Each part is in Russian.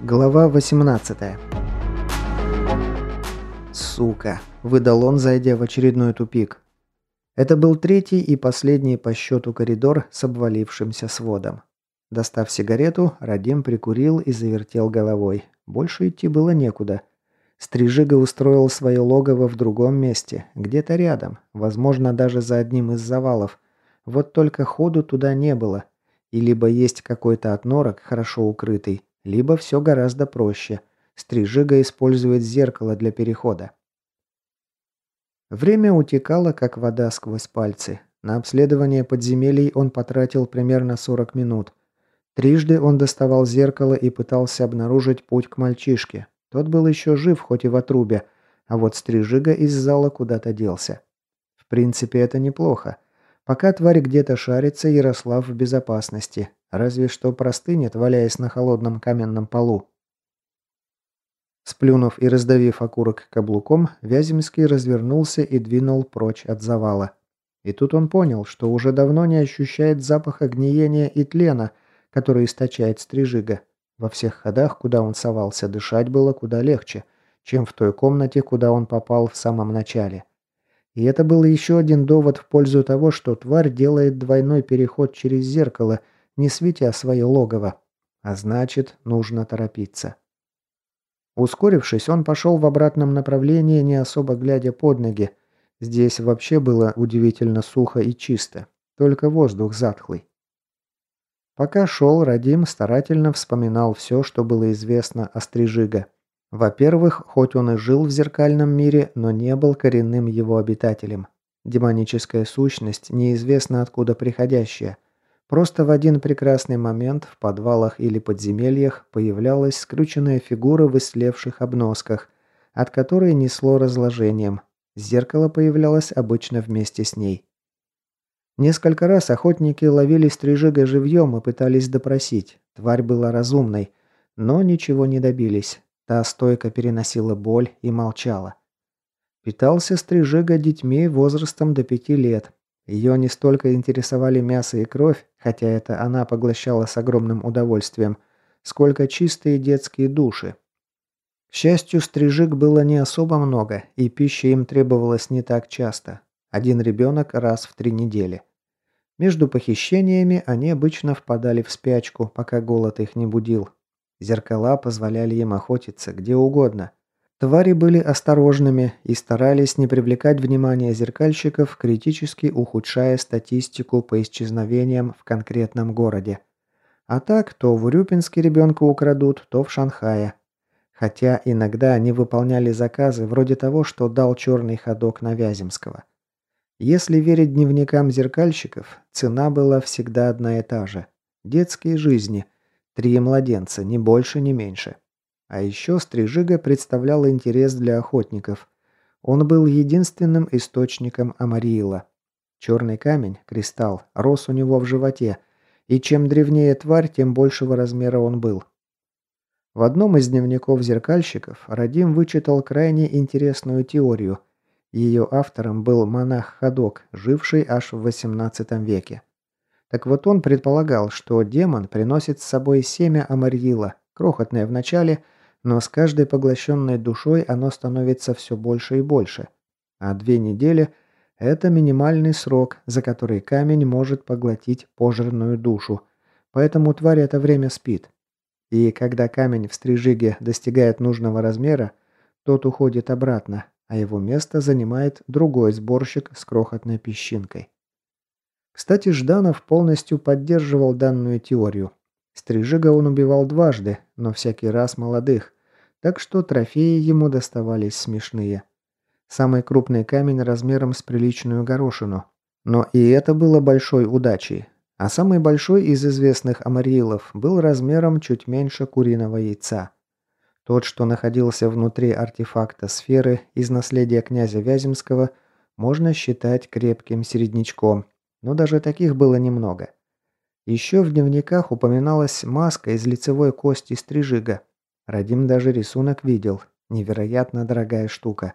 Глава 18 «Сука!» – выдал он, зайдя в очередной тупик. Это был третий и последний по счету коридор с обвалившимся сводом. Достав сигарету, Радим прикурил и завертел головой. Больше идти было некуда. Стрижига устроил свое логово в другом месте, где-то рядом, возможно, даже за одним из завалов. Вот только ходу туда не было. И либо есть какой-то отнорок, хорошо укрытый, либо все гораздо проще. Стрижига использует зеркало для перехода. Время утекало, как вода сквозь пальцы. На обследование подземелий он потратил примерно 40 минут. Трижды он доставал зеркало и пытался обнаружить путь к мальчишке. Тот был еще жив, хоть и в отрубе, а вот стрижига из зала куда-то делся. В принципе, это неплохо. Пока тварь где-то шарится, Ярослав в безопасности. Разве что простынет, валяясь на холодном каменном полу. Сплюнув и раздавив окурок каблуком, Вяземский развернулся и двинул прочь от завала. И тут он понял, что уже давно не ощущает запаха гниения и тлена, который источает стрижига. Во всех ходах, куда он совался, дышать было куда легче, чем в той комнате, куда он попал в самом начале. И это был еще один довод в пользу того, что тварь делает двойной переход через зеркало – не светя свое логово. А значит, нужно торопиться. Ускорившись, он пошел в обратном направлении, не особо глядя под ноги. Здесь вообще было удивительно сухо и чисто, только воздух затхлый. Пока шел, Радим старательно вспоминал все, что было известно о Стрижига. Во-первых, хоть он и жил в зеркальном мире, но не был коренным его обитателем. Демоническая сущность, неизвестно откуда приходящая. Просто в один прекрасный момент в подвалах или подземельях появлялась скрюченная фигура в ислевших обносках, от которой несло разложением. Зеркало появлялось обычно вместе с ней. Несколько раз охотники ловили стрижига живьем и пытались допросить. Тварь была разумной, но ничего не добились. Та стойко переносила боль и молчала. Питался стрижига детьми возрастом до пяти лет, ее не столько интересовали мясо и кровь, хотя это она поглощала с огромным удовольствием, сколько чистые детские души. К счастью, стрижик было не особо много, и пища им требовалась не так часто. Один ребенок раз в три недели. Между похищениями они обычно впадали в спячку, пока голод их не будил. Зеркала позволяли им охотиться где угодно – Твари были осторожными и старались не привлекать внимания зеркальщиков, критически ухудшая статистику по исчезновениям в конкретном городе. А так, то в Урюпинске ребенка украдут, то в Шанхае. Хотя иногда они выполняли заказы вроде того, что дал черный ходок на Вяземского. Если верить дневникам зеркальщиков, цена была всегда одна и та же. Детские жизни. Три младенца, ни больше, ни меньше. А еще Стрижига представлял интерес для охотников. Он был единственным источником амариила. Черный камень, кристалл, рос у него в животе, и чем древнее тварь, тем большего размера он был. В одном из дневников зеркальщиков Радим вычитал крайне интересную теорию. Ее автором был монах Ходок, живший аж в XVIII веке. Так вот он предполагал, что демон приносит с собой семя Амарьила, крохотное в начале, но с каждой поглощенной душой оно становится все больше и больше. А две недели – это минимальный срок, за который камень может поглотить пожирную душу. Поэтому тварь это время спит. И когда камень в стрижиге достигает нужного размера, тот уходит обратно, а его место занимает другой сборщик с крохотной песчинкой. Кстати, Жданов полностью поддерживал данную теорию. Стрижига он убивал дважды, но всякий раз молодых, так что трофеи ему доставались смешные. Самый крупный камень размером с приличную горошину. Но и это было большой удачей. А самый большой из известных амариилов был размером чуть меньше куриного яйца. Тот, что находился внутри артефакта сферы из наследия князя Вяземского, можно считать крепким середнячком, но даже таких было немного. Еще в дневниках упоминалась маска из лицевой кости стрижига – Радим даже рисунок видел. Невероятно дорогая штука.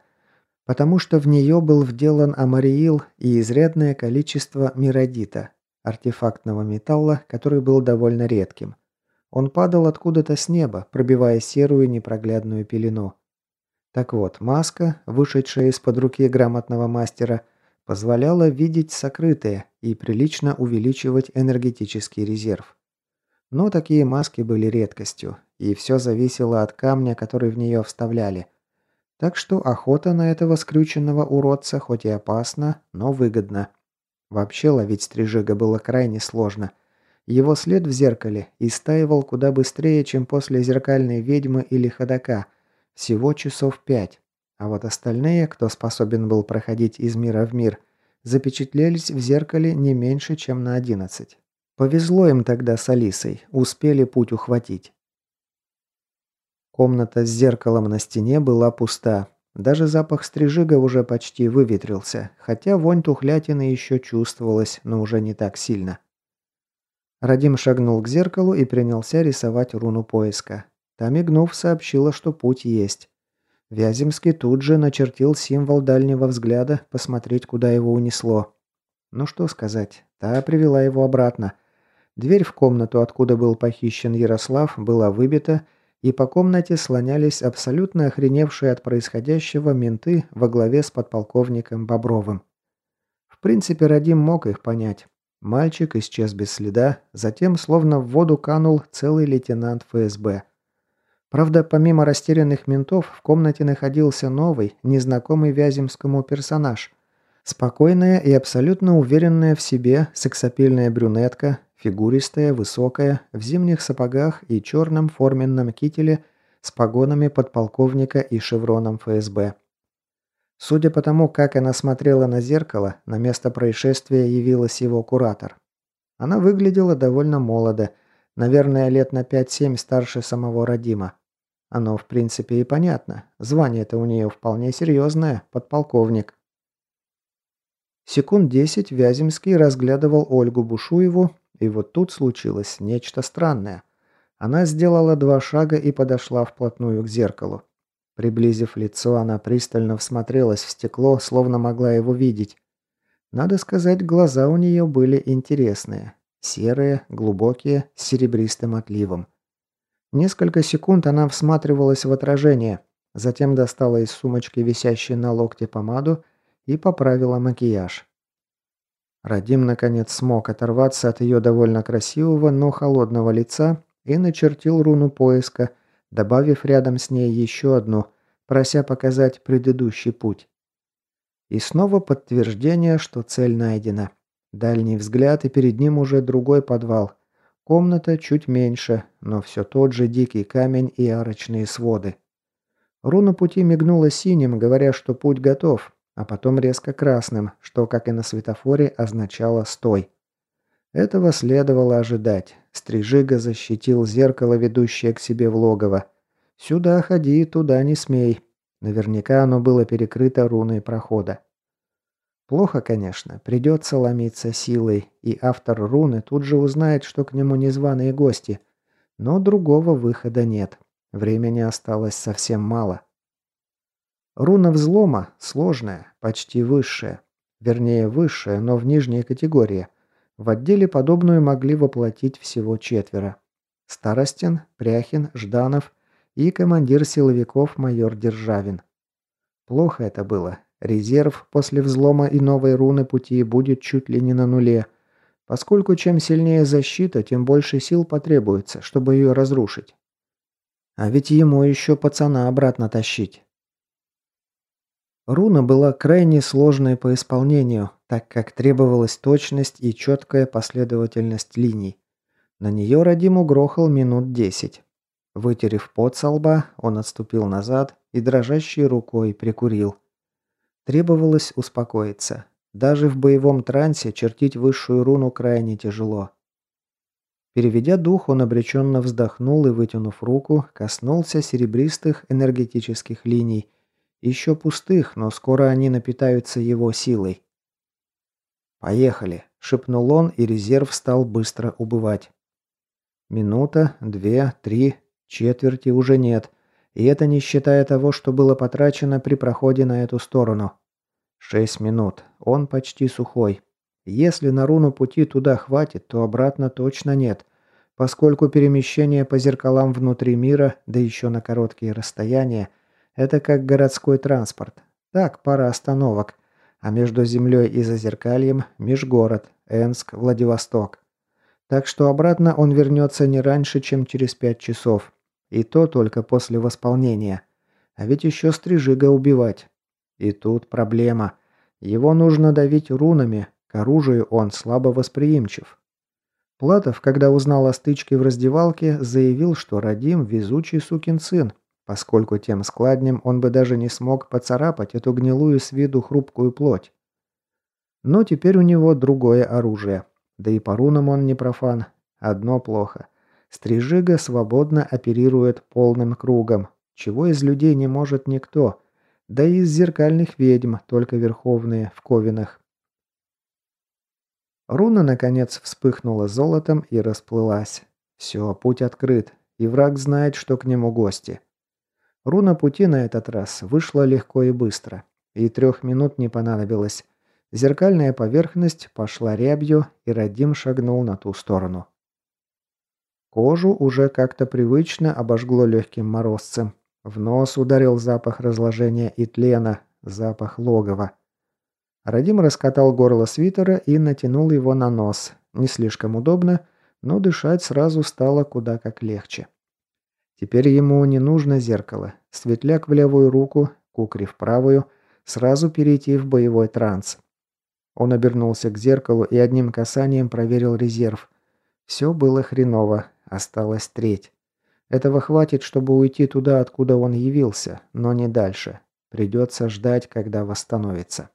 Потому что в нее был вделан амариил и изрядное количество миродита. артефактного металла, который был довольно редким. Он падал откуда-то с неба, пробивая серую непроглядную пелену. Так вот, маска, вышедшая из-под руки грамотного мастера, позволяла видеть сокрытое и прилично увеличивать энергетический резерв. Но такие маски были редкостью, и все зависело от камня, который в нее вставляли. Так что охота на этого скрюченного уродца хоть и опасна, но выгодна. Вообще ловить стрижига было крайне сложно. Его след в зеркале истаивал куда быстрее, чем после зеркальной ведьмы или ходока. Всего часов пять. А вот остальные, кто способен был проходить из мира в мир, запечатлелись в зеркале не меньше, чем на одиннадцать. Повезло им тогда с Алисой, успели путь ухватить. Комната с зеркалом на стене была пуста. Даже запах стрижига уже почти выветрился, хотя вонь тухлятины еще чувствовалась, но уже не так сильно. Радим шагнул к зеркалу и принялся рисовать руну поиска. Та, мигнув, сообщила, что путь есть. Вяземский тут же начертил символ дальнего взгляда, посмотреть, куда его унесло. Ну что сказать, та привела его обратно. Дверь в комнату, откуда был похищен Ярослав, была выбита, и по комнате слонялись абсолютно охреневшие от происходящего менты во главе с подполковником Бобровым. В принципе, Радим мог их понять. Мальчик исчез без следа, затем словно в воду канул целый лейтенант ФСБ. Правда, помимо растерянных ментов, в комнате находился новый, незнакомый Вяземскому персонаж. Спокойная и абсолютно уверенная в себе сексапильная брюнетка, фигуристая, высокая, в зимних сапогах и черном форменном кителе с погонами подполковника и шевроном ФСБ. Судя по тому, как она смотрела на зеркало, на место происшествия явилась его куратор. Она выглядела довольно молодо, наверное, лет на 5-7 старше самого Родима. Оно, в принципе, и понятно. Звание-то у нее вполне серьезное, подполковник. Секунд десять Вяземский разглядывал Ольгу Бушуеву, и вот тут случилось нечто странное. Она сделала два шага и подошла вплотную к зеркалу. Приблизив лицо, она пристально всмотрелась в стекло, словно могла его видеть. Надо сказать, глаза у нее были интересные. Серые, глубокие, с серебристым отливом. Несколько секунд она всматривалась в отражение, затем достала из сумочки, висящей на локте, помаду и поправила макияж. Радим, наконец, смог оторваться от ее довольно красивого, но холодного лица и начертил руну поиска, добавив рядом с ней еще одну, прося показать предыдущий путь. И снова подтверждение, что цель найдена. Дальний взгляд, и перед ним уже другой подвал, Комната чуть меньше, но все тот же дикий камень и арочные своды. Руна пути мигнула синим, говоря, что путь готов, а потом резко красным, что, как и на светофоре, означало «стой». Этого следовало ожидать. Стрижига защитил зеркало, ведущее к себе в логово. «Сюда ходи, туда не смей». Наверняка оно было перекрыто руной прохода. Плохо, конечно, придется ломиться силой, и автор руны тут же узнает, что к нему незваные гости. Но другого выхода нет. Времени осталось совсем мало. Руна взлома сложная, почти высшая. Вернее, высшая, но в нижней категории. В отделе подобную могли воплотить всего четверо. Старостин, Пряхин, Жданов и командир силовиков майор Державин. Плохо это было, Резерв после взлома и новой руны пути будет чуть ли не на нуле, поскольку чем сильнее защита, тем больше сил потребуется, чтобы ее разрушить. А ведь ему еще пацана обратно тащить. Руна была крайне сложной по исполнению, так как требовалась точность и четкая последовательность линий. На нее Радиму грохал минут десять. Вытерев пот со лба, он отступил назад и дрожащей рукой прикурил. Требовалось успокоиться. Даже в боевом трансе чертить высшую руну крайне тяжело. Переведя дух, он обреченно вздохнул и, вытянув руку, коснулся серебристых энергетических линий. Еще пустых, но скоро они напитаются его силой. «Поехали», — шепнул он, и резерв стал быстро убывать. Минута, две, три, четверти уже нет. И это не считая того, что было потрачено при проходе на эту сторону. Шесть минут. Он почти сухой. Если на руну пути туда хватит, то обратно точно нет, поскольку перемещение по зеркалам внутри мира, да еще на короткие расстояния, это как городской транспорт. Так, пара остановок. А между землей и зазеркальем – межгород, Энск, Владивосток. Так что обратно он вернется не раньше, чем через пять часов. И то только после восполнения. А ведь еще стрижига убивать. И тут проблема. Его нужно давить рунами, к оружию он слабо восприимчив. Платов, когда узнал о стычке в раздевалке, заявил, что Радим – везучий сукин сын, поскольку тем складнем он бы даже не смог поцарапать эту гнилую с виду хрупкую плоть. Но теперь у него другое оружие. Да и по рунам он не профан. Одно плохо. Стрижига свободно оперирует полным кругом, чего из людей не может никто. Да и из зеркальных ведьм, только верховные, в ковинах. Руна, наконец, вспыхнула золотом и расплылась. Все, путь открыт, и враг знает, что к нему гости. Руна пути на этот раз вышла легко и быстро, и трех минут не понадобилось. Зеркальная поверхность пошла рябью, и Радим шагнул на ту сторону. Кожу уже как-то привычно обожгло легким морозцем. В нос ударил запах разложения и тлена, запах логова. Радим раскатал горло свитера и натянул его на нос. Не слишком удобно, но дышать сразу стало куда как легче. Теперь ему не нужно зеркало. Светляк в левую руку, кукри в правую, сразу перейти в боевой транс. Он обернулся к зеркалу и одним касанием проверил резерв. Все было хреново, осталась треть. Этого хватит, чтобы уйти туда, откуда он явился, но не дальше. Придется ждать, когда восстановится.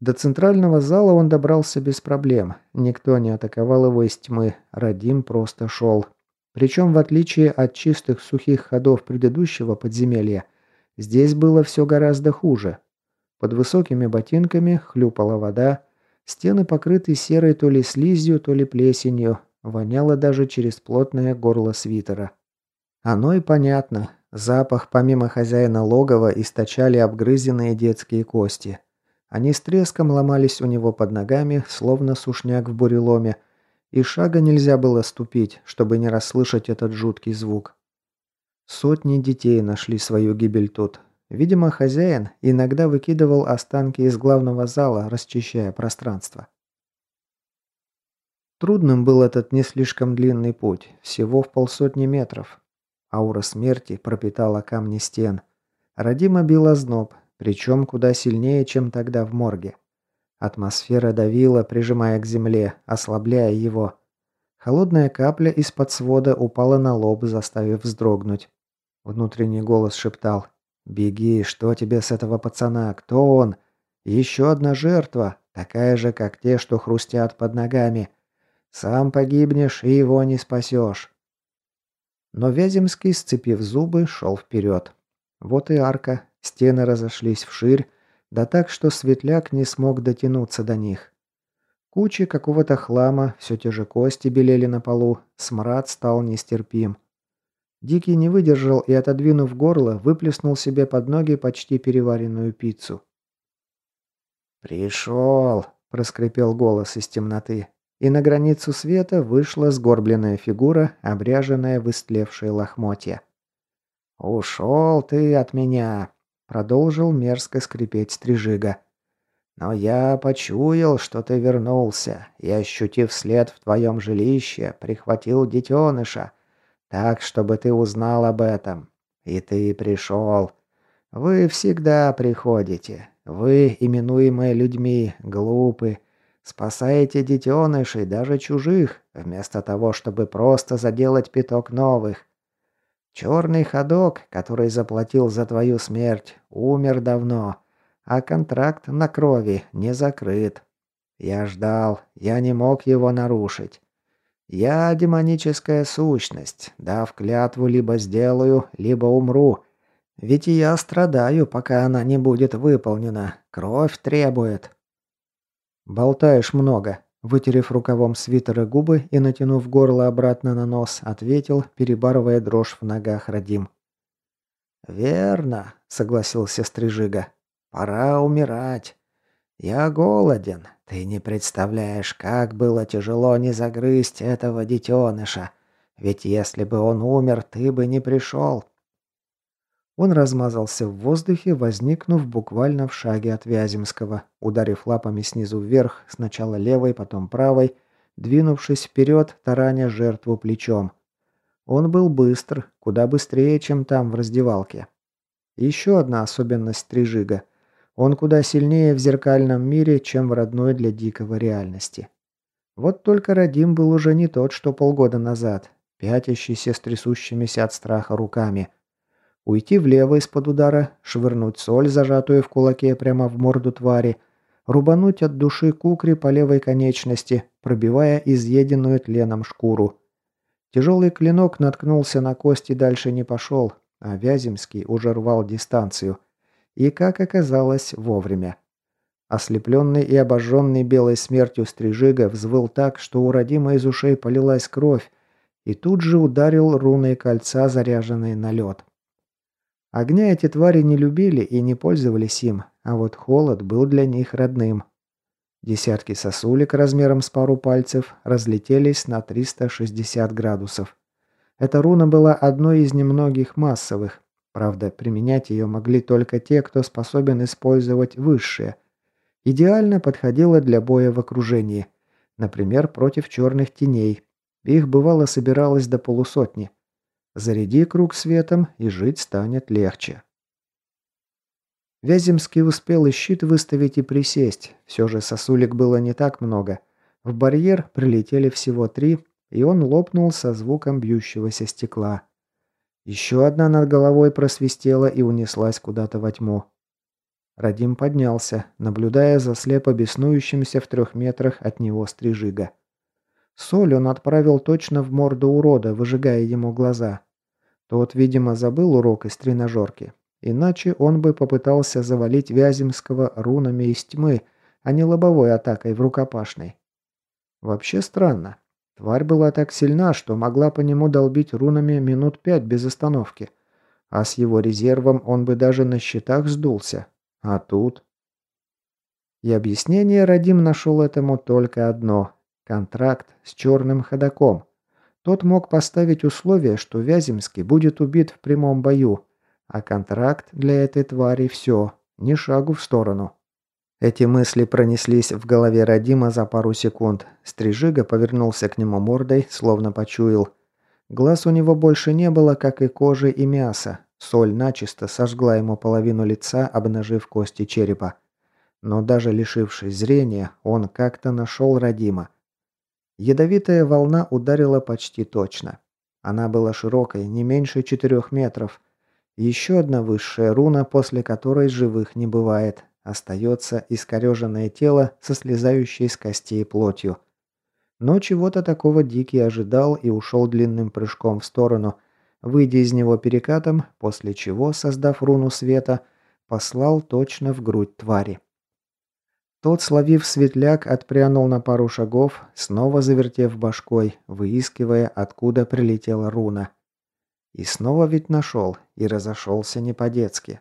До центрального зала он добрался без проблем. Никто не атаковал его из тьмы. Радим просто шел. Причем, в отличие от чистых сухих ходов предыдущего подземелья, здесь было все гораздо хуже. Под высокими ботинками хлюпала вода, стены покрыты серой то ли слизью, то ли плесенью, воняло даже через плотное горло свитера. Оно и понятно. Запах помимо хозяина логова источали обгрызенные детские кости. Они с треском ломались у него под ногами, словно сушняк в буреломе, и шага нельзя было ступить, чтобы не расслышать этот жуткий звук. Сотни детей нашли свою гибель тут. Видимо, хозяин иногда выкидывал останки из главного зала, расчищая пространство. Трудным был этот не слишком длинный путь, всего в полсотни метров. Аура смерти пропитала камни стен. Родима била зноб, причем куда сильнее, чем тогда в морге. Атмосфера давила, прижимая к земле, ослабляя его. Холодная капля из-под свода упала на лоб, заставив вздрогнуть. Внутренний голос шептал «Беги, что тебе с этого пацана? Кто он? Еще одна жертва, такая же, как те, что хрустят под ногами. Сам погибнешь и его не спасешь». Но Вяземский, сцепив зубы, шел вперед. Вот и арка, Стены разошлись вширь, да так, что светляк не смог дотянуться до них. Кучи какого-то хлама, все те же кости белели на полу, смрад стал нестерпим. Дикий не выдержал и, отодвинув горло, выплеснул себе под ноги почти переваренную пиццу. «Пришел!» – проскрипел голос из темноты, и на границу света вышла сгорбленная фигура, обряженная в истлевшие лохмотья. «Ушел ты от меня!» Продолжил мерзко скрипеть стрижига. «Но я почуял, что ты вернулся, и, ощутив след в твоем жилище, прихватил детеныша, так, чтобы ты узнал об этом. И ты пришел. Вы всегда приходите. Вы, именуемые людьми, глупы, спасаете детенышей, даже чужих, вместо того, чтобы просто заделать пяток новых. Черный ходок, который заплатил за твою смерть, умер давно, а контракт на крови не закрыт. Я ждал, я не мог его нарушить. Я демоническая сущность, дав клятву, либо сделаю, либо умру. Ведь я страдаю, пока она не будет выполнена. Кровь требует. Болтаешь много, Вытерев рукавом свитера губы и натянув горло обратно на нос, ответил, перебарывая дрожь в ногах Радим. «Верно», — согласился Стрижига. «Пора умирать. «Я голоден. Ты не представляешь, как было тяжело не загрызть этого детеныша. Ведь если бы он умер, ты бы не пришел». Он размазался в воздухе, возникнув буквально в шаге от Вяземского, ударив лапами снизу вверх, сначала левой, потом правой, двинувшись вперед, тараня жертву плечом. Он был быстр, куда быстрее, чем там в раздевалке. Еще одна особенность Стрижига. Он куда сильнее в зеркальном мире, чем в родной для Дикого реальности. Вот только Радим был уже не тот, что полгода назад, пятящийся с трясущимися от страха руками – Уйти влево из-под удара, швырнуть соль, зажатую в кулаке прямо в морду твари, рубануть от души кукри по левой конечности, пробивая изъеденную тленом шкуру. Тяжелый клинок наткнулся на кость и дальше не пошел, а Вяземский уже рвал дистанцию. И, как оказалось, вовремя. Ослепленный и обожженный белой смертью стрижига взвыл так, что у родима из ушей полилась кровь, и тут же ударил руной кольца, заряженные на лед. Огня эти твари не любили и не пользовались им, а вот холод был для них родным. Десятки сосулек размером с пару пальцев разлетелись на 360 градусов. Эта руна была одной из немногих массовых. Правда, применять ее могли только те, кто способен использовать высшие. Идеально подходила для боя в окружении. Например, против черных теней. Их бывало собиралось до полусотни. Заряди круг светом, и жить станет легче. Вяземский успел и щит выставить и присесть. Все же сосулек было не так много. В барьер прилетели всего три, и он лопнул со звуком бьющегося стекла. Еще одна над головой просвистела и унеслась куда-то во тьму. Радим поднялся, наблюдая за слепо беснующимся в трех метрах от него стрижига. Соль он отправил точно в морду урода, выжигая ему глаза. Тот, видимо, забыл урок из тренажерки. Иначе он бы попытался завалить Вяземского рунами из тьмы, а не лобовой атакой в рукопашной. Вообще странно. Тварь была так сильна, что могла по нему долбить рунами минут пять без остановки. А с его резервом он бы даже на щитах сдулся. А тут... И объяснение Радим нашел этому только одно. Контракт с черным ходаком. Тот мог поставить условие, что Вяземский будет убит в прямом бою, а контракт для этой твари все, ни шагу в сторону. Эти мысли пронеслись в голове Радима за пару секунд. Стрижига повернулся к нему мордой, словно почуял. Глаз у него больше не было, как и кожи и мяса. Соль начисто сожгла ему половину лица, обнажив кости черепа. Но даже лишившись зрения, он как-то нашел Радима. Ядовитая волна ударила почти точно. Она была широкой, не меньше четырех метров. Еще одна высшая руна, после которой живых не бывает. Остается искореженное тело со слезающей с костей плотью. Но чего-то такого Дикий ожидал и ушел длинным прыжком в сторону, выйдя из него перекатом, после чего, создав руну света, послал точно в грудь твари. Тот, словив светляк, отпрянул на пару шагов, снова завертев башкой, выискивая, откуда прилетела руна. И снова ведь нашел, и разошелся не по-детски.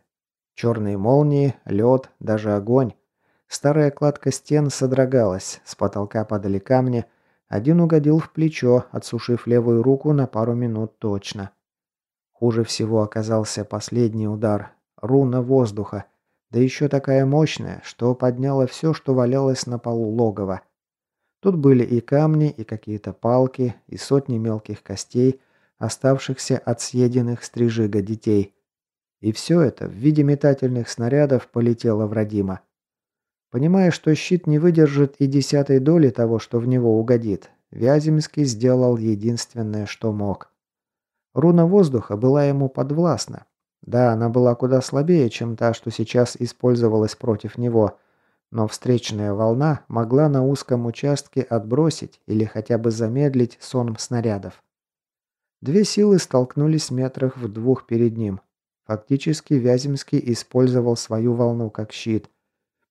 Черные молнии, лед, даже огонь. Старая кладка стен содрогалась, с потолка падали камни, один угодил в плечо, отсушив левую руку на пару минут точно. Хуже всего оказался последний удар. Руна воздуха, да еще такая мощная, что подняла все, что валялось на полу логова. Тут были и камни, и какие-то палки, и сотни мелких костей, оставшихся от съеденных стрижига детей. И все это в виде метательных снарядов полетело в Родима. Понимая, что щит не выдержит и десятой доли того, что в него угодит, Вяземский сделал единственное, что мог. Руна воздуха была ему подвластна, да, она была куда слабее, чем та, что сейчас использовалась против него, но встречная волна могла на узком участке отбросить или хотя бы замедлить сон снарядов. Две силы столкнулись метрах в двух перед ним. Фактически Вяземский использовал свою волну как щит.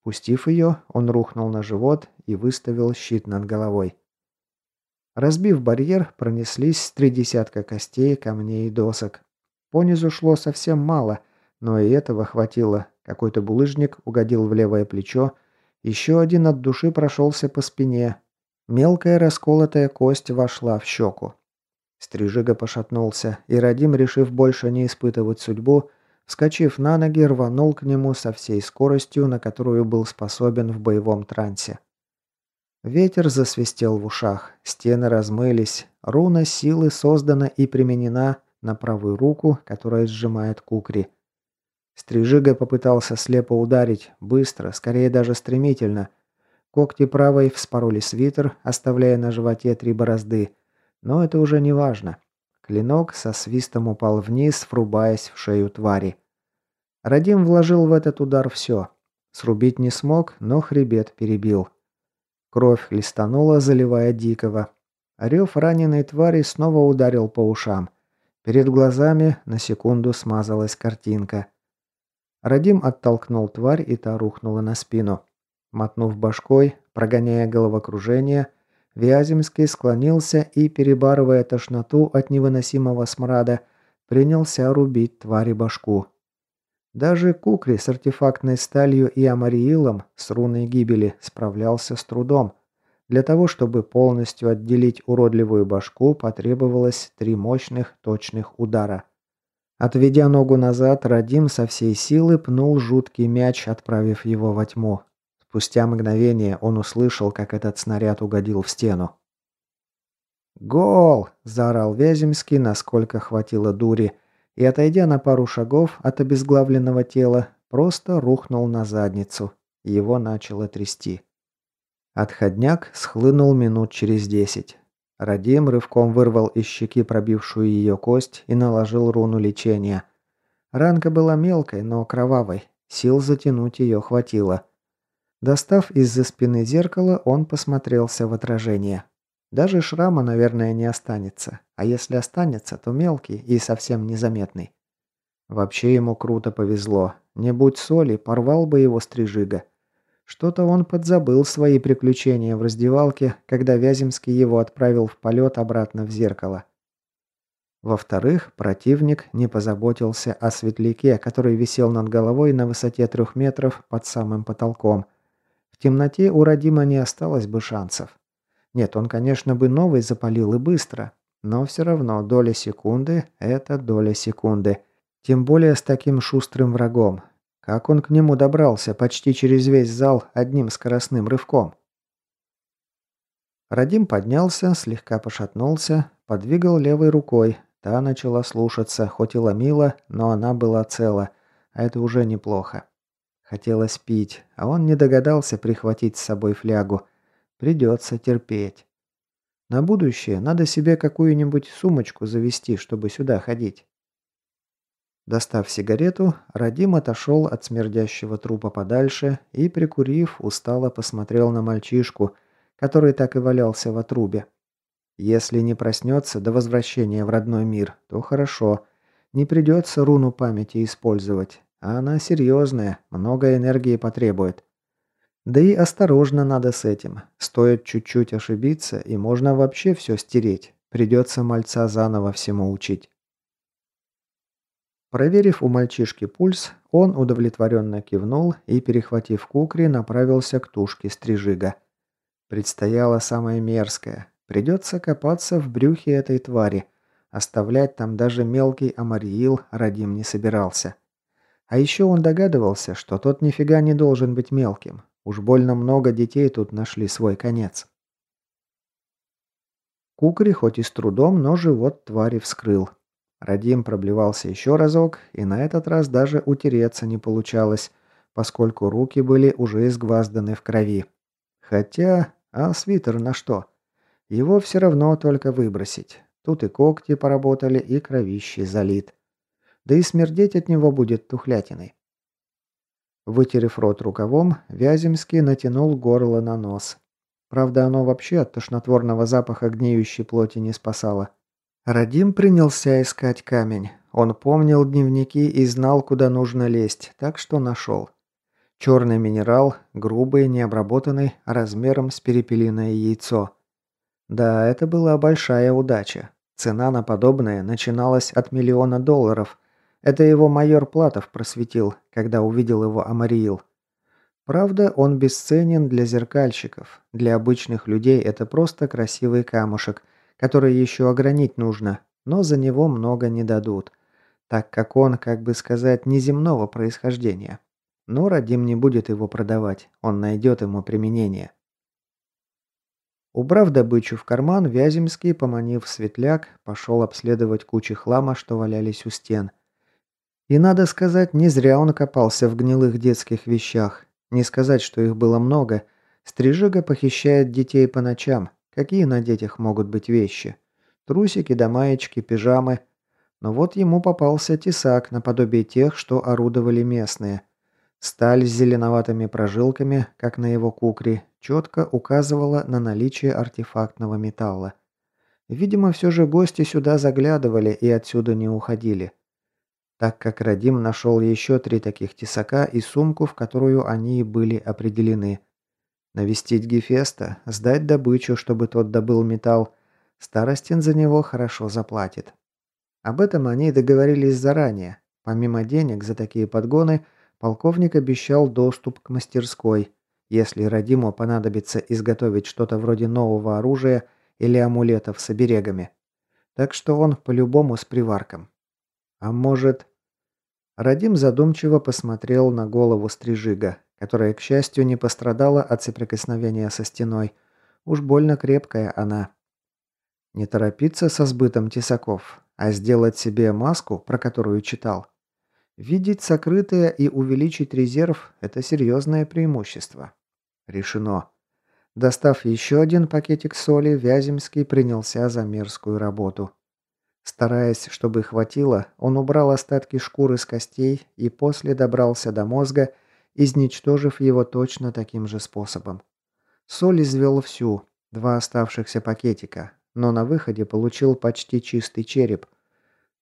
Пустив ее, он рухнул на живот и выставил щит над головой. Разбив барьер, пронеслись три десятка костей, камней и досок. Понизу шло совсем мало, но и этого хватило. Какой-то булыжник угодил в левое плечо, Еще один от души прошелся по спине. Мелкая расколотая кость вошла в щеку. Стрижига пошатнулся, и Радим, решив больше не испытывать судьбу, вскочив на ноги, рванул к нему со всей скоростью, на которую был способен в боевом трансе. Ветер засвистел в ушах, стены размылись, руна силы создана и применена на правую руку, которая сжимает кукри. Стрижига попытался слепо ударить, быстро, скорее даже стремительно. Когти правой вспороли свитер, оставляя на животе три борозды. Но это уже не важно. Клинок со свистом упал вниз, врубаясь в шею твари. Радим вложил в этот удар все. Срубить не смог, но хребет перебил. Кровь хлестанула, заливая дикого. Рев раненой твари снова ударил по ушам. Перед глазами на секунду смазалась картинка. Радим оттолкнул тварь, и та рухнула на спину. Мотнув башкой, прогоняя головокружение, Вяземский склонился и, перебарывая тошноту от невыносимого смрада, принялся рубить твари башку. Даже Кукри с артефактной сталью и амариилом с руной гибели справлялся с трудом. Для того, чтобы полностью отделить уродливую башку, потребовалось три мощных точных удара – Отведя ногу назад, Радим со всей силы пнул жуткий мяч, отправив его во тьму. Спустя мгновение он услышал, как этот снаряд угодил в стену. «Гол!» – заорал Вяземский, насколько хватило дури, и, отойдя на пару шагов от обезглавленного тела, просто рухнул на задницу. Его начало трясти. Отходняк схлынул минут через десять. Радим рывком вырвал из щеки пробившую ее кость и наложил руну лечения. Ранка была мелкой, но кровавой. Сил затянуть ее хватило. Достав из-за спины зеркало, он посмотрелся в отражение. Даже шрама, наверное, не останется. А если останется, то мелкий и совсем незаметный. Вообще ему круто повезло. Не будь соли, порвал бы его стрижига. Что-то он подзабыл свои приключения в раздевалке, когда Вяземский его отправил в полет обратно в зеркало. Во-вторых, противник не позаботился о светляке, который висел над головой на высоте трех метров под самым потолком. В темноте у Радима не осталось бы шансов. Нет, он, конечно, бы новый запалил и быстро, но все равно доля секунды – это доля секунды. Тем более с таким шустрым врагом. Как он к нему добрался почти через весь зал одним скоростным рывком? Радим поднялся, слегка пошатнулся, подвигал левой рукой. Та начала слушаться, хоть и ломила, но она была цела, а это уже неплохо. Хотелось пить, а он не догадался прихватить с собой флягу. Придется терпеть. На будущее надо себе какую-нибудь сумочку завести, чтобы сюда ходить. Достав сигарету, Радим отошел от смердящего трупа подальше и, прикурив, устало посмотрел на мальчишку, который так и валялся в отрубе. Если не проснется до возвращения в родной мир, то хорошо. Не придется руну памяти использовать, а она серьезная, много энергии потребует. Да и осторожно надо с этим. Стоит чуть-чуть ошибиться, и можно вообще все стереть. Придется мальца заново всему учить. Проверив у мальчишки пульс, он удовлетворенно кивнул и, перехватив кукри, направился к тушке стрижига. Предстояло самое мерзкое. Придется копаться в брюхе этой твари. Оставлять там даже мелкий амариил Радим не собирался. А еще он догадывался, что тот нифига не должен быть мелким. Уж больно много детей тут нашли свой конец. Кукри хоть и с трудом, но живот твари вскрыл. Радим проблевался еще разок, и на этот раз даже утереться не получалось, поскольку руки были уже изгвазданы в крови. Хотя, а свитер на что? Его все равно только выбросить. Тут и когти поработали, и кровищий залит. Да и смердеть от него будет тухлятиной. Вытерев рот рукавом, Вяземский натянул горло на нос. Правда, оно вообще от тошнотворного запаха гниющей плоти не спасало. Радим принялся искать камень. Он помнил дневники и знал, куда нужно лезть, так что нашел. Черный минерал, грубый, необработанный, размером с перепелиное яйцо. Да, это была большая удача. Цена на подобное начиналась от миллиона долларов. Это его майор Платов просветил, когда увидел его Амариил. Правда, он бесценен для зеркальщиков. Для обычных людей это просто красивый камушек, который еще огранить нужно, но за него много не дадут, так как он, как бы сказать, неземного происхождения. Но Радим не будет его продавать, он найдет ему применение. Убрав добычу в карман, Вяземский, поманив светляк, пошел обследовать кучи хлама, что валялись у стен. И надо сказать, не зря он копался в гнилых детских вещах. Не сказать, что их было много. Стрижига похищает детей по ночам. Какие на детях могут быть вещи? Трусики да маечки, пижамы. Но вот ему попался тесак наподобие тех, что орудовали местные. Сталь с зеленоватыми прожилками, как на его кукре, четко указывала на наличие артефактного металла. Видимо, все же гости сюда заглядывали и отсюда не уходили так как Радим нашел еще три таких тесака и сумку, в которую они и были определены. Навестить Гефеста, сдать добычу, чтобы тот добыл металл. Старостин за него хорошо заплатит. Об этом они договорились заранее. Помимо денег за такие подгоны, полковник обещал доступ к мастерской, если Радиму понадобится изготовить что-то вроде нового оружия или амулетов с оберегами. Так что он по-любому с приварком. А может... Радим задумчиво посмотрел на голову стрижига, которая, к счастью, не пострадала от соприкосновения со стеной. Уж больно крепкая она. Не торопиться со сбытом тесаков, а сделать себе маску, про которую читал. Видеть сокрытое и увеличить резерв – это серьезное преимущество. Решено. Достав еще один пакетик соли, Вяземский принялся за мерзкую работу. Стараясь, чтобы хватило, он убрал остатки шкуры с костей и после добрался до мозга, изничтожив его точно таким же способом. Соль извел всю, два оставшихся пакетика, но на выходе получил почти чистый череп.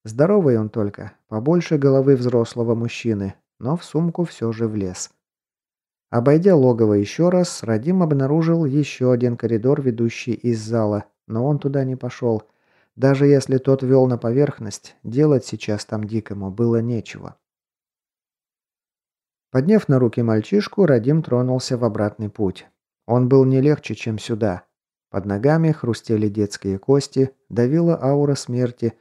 Здоровый он только, побольше головы взрослого мужчины, но в сумку все же влез. Обойдя логово еще раз, Радим обнаружил еще один коридор, ведущий из зала, но он туда не пошел – даже если тот вел на поверхность, делать сейчас там дикому было нечего. Подняв на руки мальчишку, Радим тронулся в обратный путь. Он был не легче, чем сюда. Под ногами хрустели детские кости, давила аура смерти.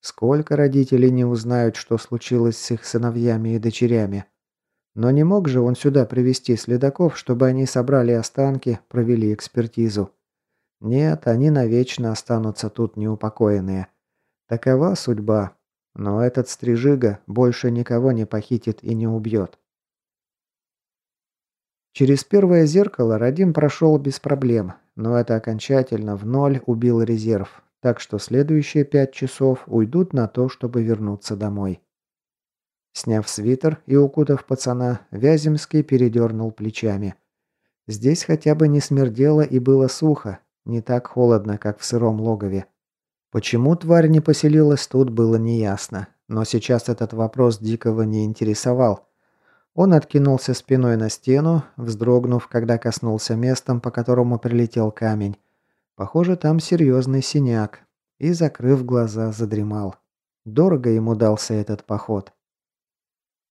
Сколько родителей не узнают, что случилось с их сыновьями и дочерями. Но не мог же он сюда привести следаков, чтобы они собрали останки, провели экспертизу. Нет, они навечно останутся тут неупокоенные. Такова судьба. Но этот стрижига больше никого не похитит и не убьет. Через первое зеркало Радим прошел без проблем, но это окончательно в ноль убил резерв, так что следующие пять часов уйдут на то, чтобы вернуться домой. Сняв свитер и укутав пацана, Вяземский передернул плечами. Здесь хотя бы не смердело и было сухо, не так холодно, как в сыром логове. Почему тварь не поселилась тут, было неясно. Но сейчас этот вопрос Дикого не интересовал. Он откинулся спиной на стену, вздрогнув, когда коснулся местом, по которому прилетел камень. Похоже, там серьезный синяк. И, закрыв глаза, задремал. Дорого ему дался этот поход.